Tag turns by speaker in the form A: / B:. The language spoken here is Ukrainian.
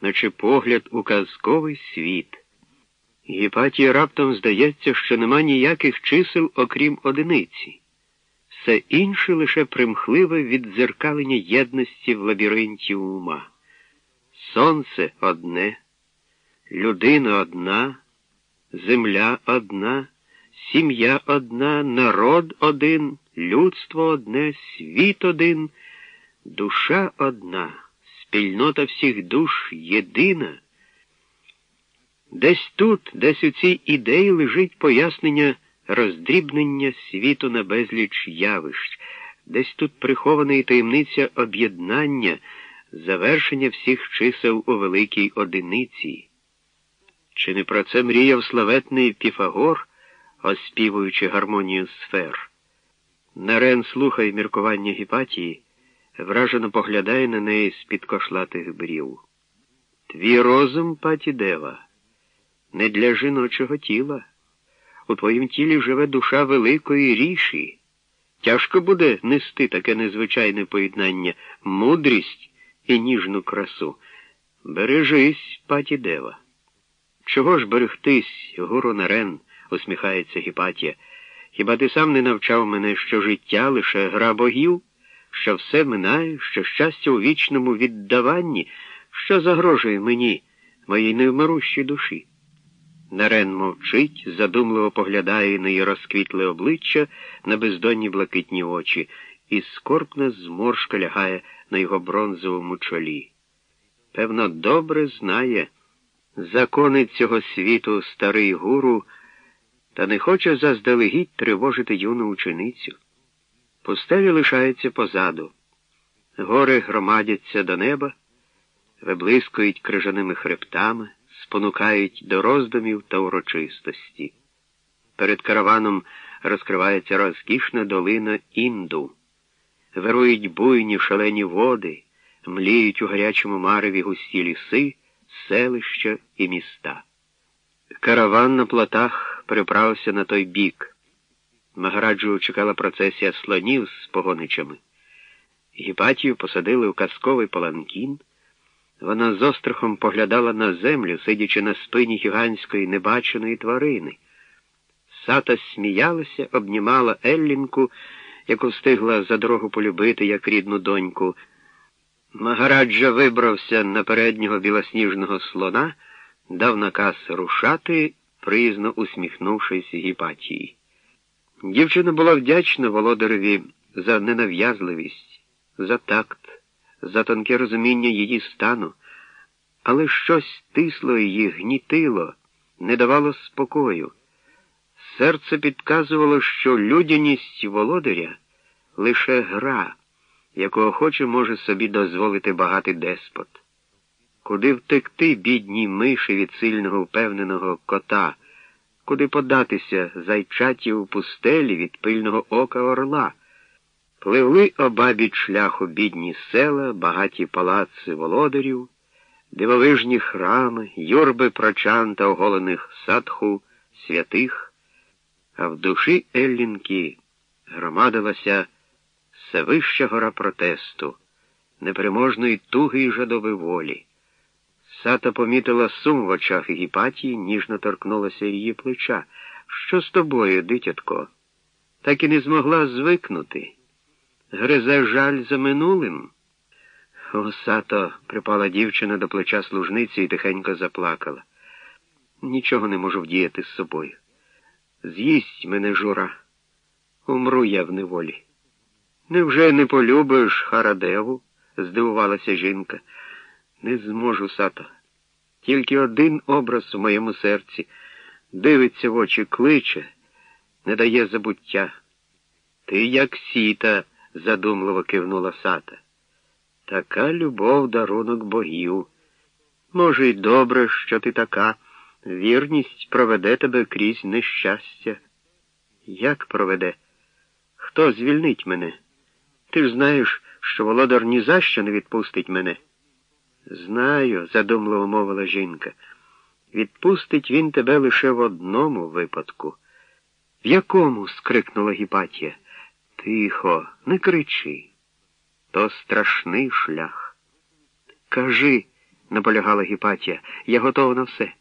A: наче погляд у казковий світ. Гіпатії раптом здається, що нема ніяких чисел, окрім одиниці. Все інше лише примхливе віддзеркалення єдності в лабіринті ума. Сонце одне, людина одна, земля одна, сім'я одна, народ один, людство одне, світ один, душа одна, спільнота всіх душ єдина. Десь тут, десь у цій ідеї лежить пояснення роздрібнення світу на безліч явищ, десь тут прихована і таємниця об'єднання, завершення всіх чисел у великій одиниці. Чи не про це мріяв славетний Піфагор, оспівуючи гармонію сфер? Нарен слухає міркування Гіпатії, вражено поглядає на неї з-під кошлатих брів. Твій розум, паті дева, не для жіночого тіла. У твоїм тілі живе душа великої ріші. Тяжко буде нести таке незвичайне поєднання, мудрість і ніжну красу. Бережись, паті дева. Чого ж берегтись, гуру Нарен, усміхається Гіпатія. Хіба ти сам не навчав мене, що життя лише гра богів, що все минає, що щастя у вічному віддаванні, що загрожує мені, моїй невмирущій душі? Нарен мовчить, задумливо поглядає на її розквітле обличчя, на бездонні блакитні очі, і скорбна зморшка лягає на його бронзовому чолі. Певно, добре знає закони цього світу старий гуру, та не хоче заздалегідь тривожити юну ученицю. Пустелі лишається позаду. Гори громадяться до неба, виблискують крижаними хребтами спонукають до роздумів та урочистості. Перед караваном розкривається розкішна долина Інду, вирують буйні шалені води, мліють у гарячому мареві густі ліси, селища і міста. Караван на плотах переправився на той бік. Магараджу чекала процесія слонів з погоничами. Гіпатію посадили у казковий паланкін. Вона з острахом поглядала на землю, сидячи на спині гігантської небаченої тварини. Сата сміялася, обнімала Еллінку, яку встигла за дорогу полюбити, як рідну доньку. Магараджа вибрався на переднього білосніжного слона, дав наказ рушати, приязно усміхнувшись гіпатії. Дівчина була вдячна володареві за ненав'язливість, за такт за тонке розуміння її стану, але щось тисло її, гнітило, не давало спокою. Серце підказувало, що людяність володаря лише гра, яку охоче може собі дозволити багатий деспот. Куди втекти, бідній миші від сильного впевненого кота, куди податися зайчаті у пустелі від пильного ока орла? Пливли обабіч шляху бідні села, багаті палаци володарів, дивовижні храми, юрби прочан та оголених садху, святих, а в душі Еллінки громадилася всевища гора протесту, непереможної туги й жадоби волі. Сата помітила сум в очах Гіпатії, ніжно торкнулася її плеча. Що з тобою, дитятко? Так і не змогла звикнути. Гризе жаль за минулим. Осато припала дівчина до плеча служниці і тихенько заплакала. Нічого не можу вдіяти з собою. З'їсть мене жура. Умру я в неволі. Невже не полюбиш Харадеву? здивувалася жінка. Не зможу, сато. Тільки один образ у моєму серці дивиться в очі, кличе, не дає забуття. Ти, як сіта, задумливо кивнула сата. Така любов дарунок богів. Може, й добре, що ти така. Вірність проведе тебе крізь нещастя. Як проведе? Хто звільнить мене? Ти ж знаєш, що володар ні за що не відпустить мене. Знаю, задумливо мовила жінка. Відпустить він тебе лише в одному випадку. В якому? скрикнула Гіпатія. Тихо, не кричи. То страшний шлях. Кажи, наполягала Гіпатія. Я готова на все.